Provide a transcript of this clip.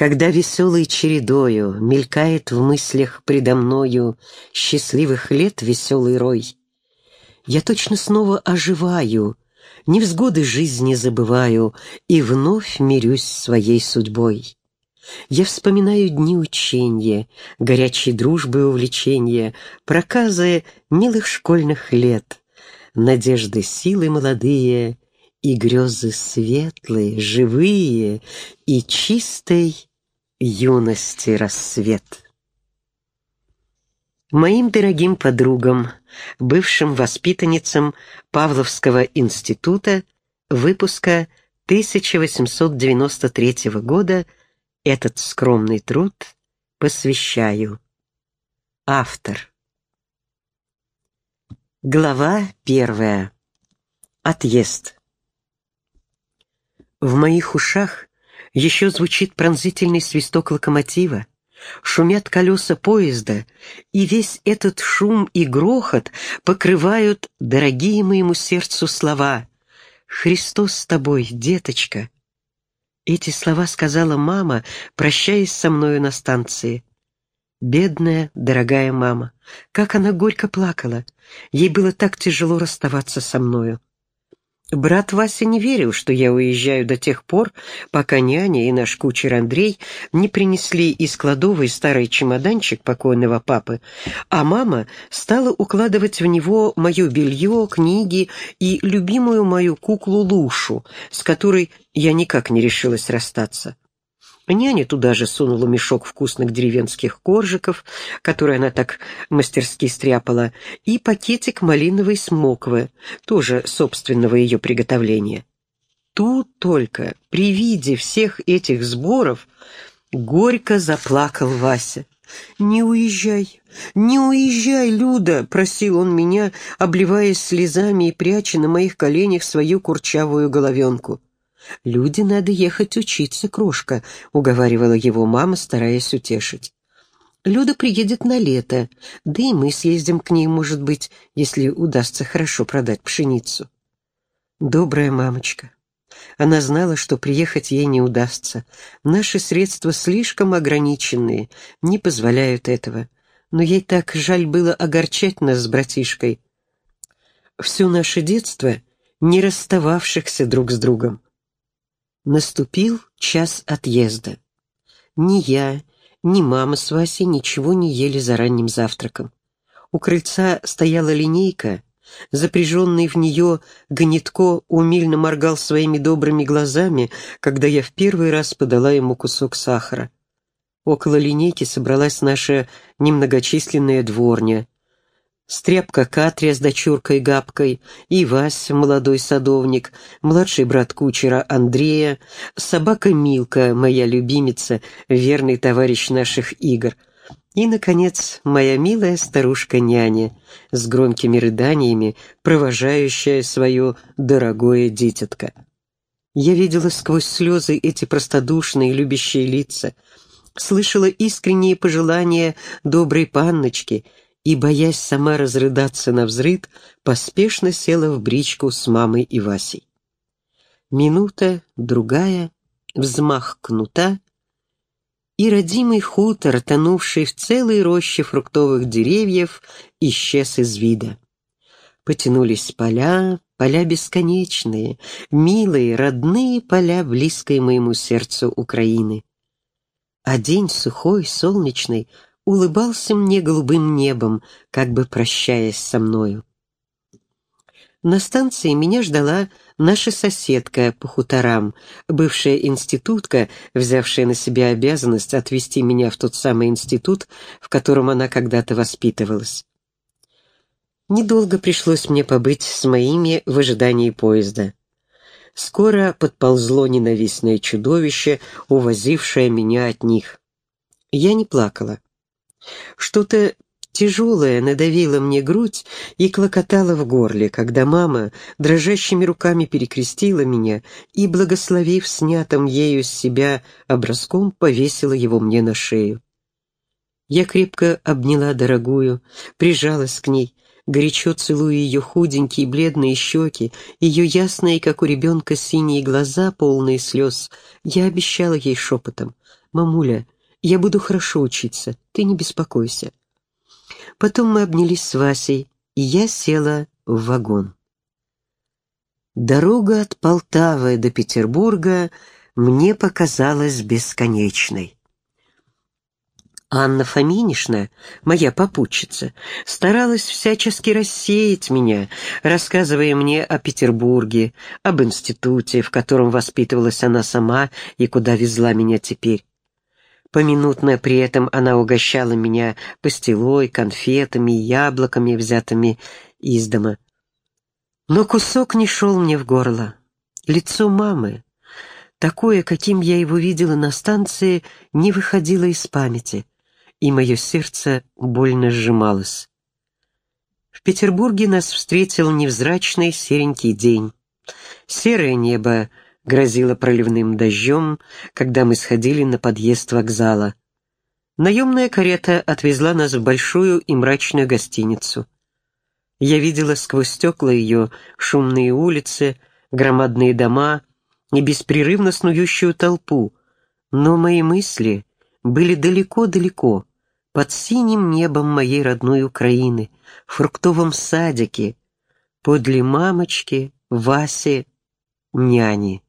Когда веселой чередою Мелькает в мыслях предо мною Счастливых лет веселый рой, Я точно снова оживаю, Невзгоды жизни забываю И вновь мирюсь своей судьбой. Я вспоминаю дни учения, Горячей дружбы увлечения, Проказы милых школьных лет, Надежды силы молодые — и грезы светлые, живые, и чистой юности рассвет. Моим дорогим подругам, бывшим воспитанницам Павловского института выпуска 1893 года этот скромный труд посвящаю. Автор. Глава первая. Отъезд. В моих ушах еще звучит пронзительный свисток локомотива, шумят колеса поезда, и весь этот шум и грохот покрывают дорогие моему сердцу слова «Христос с тобой, деточка». Эти слова сказала мама, прощаясь со мною на станции. Бедная, дорогая мама, как она горько плакала. Ей было так тяжело расставаться со мною. Брат Вася не верил, что я уезжаю до тех пор, пока няня и наш кучер Андрей не принесли из кладовой старый чемоданчик покойного папы, а мама стала укладывать в него мое белье, книги и любимую мою куклу Лушу, с которой я никак не решилась расстаться. Няня туда же сунула мешок вкусных деревенских коржиков, которые она так мастерски стряпала, и пакетик малиновой смоквы, тоже собственного ее приготовления. Тут только, при виде всех этих сборов, горько заплакал Вася. «Не уезжай, не уезжай, Люда!» — просил он меня, обливаясь слезами и пряча на моих коленях свою курчавую головенку. «Люди надо ехать учиться, крошка», — уговаривала его мама, стараясь утешить. «Люда приедет на лето, да и мы съездим к ней, может быть, если удастся хорошо продать пшеницу». Добрая мамочка. Она знала, что приехать ей не удастся. Наши средства слишком ограниченные, не позволяют этого. Но ей так жаль было огорчать нас с братишкой. Все наше детство не расстававшихся друг с другом. Наступил час отъезда. Ни я, ни мама с Васей ничего не ели за ранним завтраком. У крыльца стояла линейка, запряженный в нее гнетко умильно моргал своими добрыми глазами, когда я в первый раз подала ему кусок сахара. Около линейки собралась наша немногочисленная дворня, Стряпка Катрия с дочуркой Габкой, и Вась, молодой садовник, младший брат кучера Андрея, собака Милка, моя любимица, верный товарищ наших игр, и, наконец, моя милая старушка-няня, с громкими рыданиями, провожающая свое дорогое дитятко. Я видела сквозь слезы эти простодушные любящие лица, слышала искренние пожелания доброй панночки — и, боясь сама разрыдаться на взрыд, поспешно села в бричку с мамой и Васей. Минута, другая, взмах кнута, и родимый хутор, тонувший в целой роще фруктовых деревьев, исчез из вида. Потянулись поля, поля бесконечные, милые, родные поля близкой моему сердцу Украины. А день сухой, солнечный — улыбался мне голубым небом, как бы прощаясь со мною. На станции меня ждала наша соседка по хуторам, бывшая институтка, взявшая на себя обязанность отвезти меня в тот самый институт, в котором она когда-то воспитывалась. Недолго пришлось мне побыть с моими в ожидании поезда. Скоро подползло ненавистное чудовище, увозившее меня от них. Я не плакала. Что-то тяжелое надавило мне грудь и клокотало в горле, когда мама дрожащими руками перекрестила меня и, благословив снятым ею с себя образком, повесила его мне на шею. Я крепко обняла дорогую, прижалась к ней, горячо целуя ее худенькие бледные щеки, ее ясные, как у ребенка, синие глаза, полные слез. Я обещала ей шепотом, «Мамуля, я буду хорошо учиться, ты не беспокойся». Потом мы обнялись с Васей, и я села в вагон. Дорога от Полтавы до Петербурга мне показалась бесконечной. Анна Фоминишна, моя попутчица, старалась всячески рассеять меня, рассказывая мне о Петербурге, об институте, в котором воспитывалась она сама и куда везла меня теперь. Поминутно при этом она угощала меня пастилой, конфетами, яблоками, взятыми из дома. Но кусок не шел мне в горло. Лицо мамы, такое, каким я его видела на станции, не выходило из памяти и мое сердце больно сжималось. В Петербурге нас встретил невзрачный серенький день. Серое небо грозило проливным дождем, когда мы сходили на подъезд вокзала. Наемная карета отвезла нас в большую и мрачную гостиницу. Я видела сквозь стекла ее шумные улицы, громадные дома и беспрерывно снующую толпу, но мои мысли были далеко-далеко, под синим небом моей родной Украины, в фруктовом садике, подле мамочки, Васи, няни.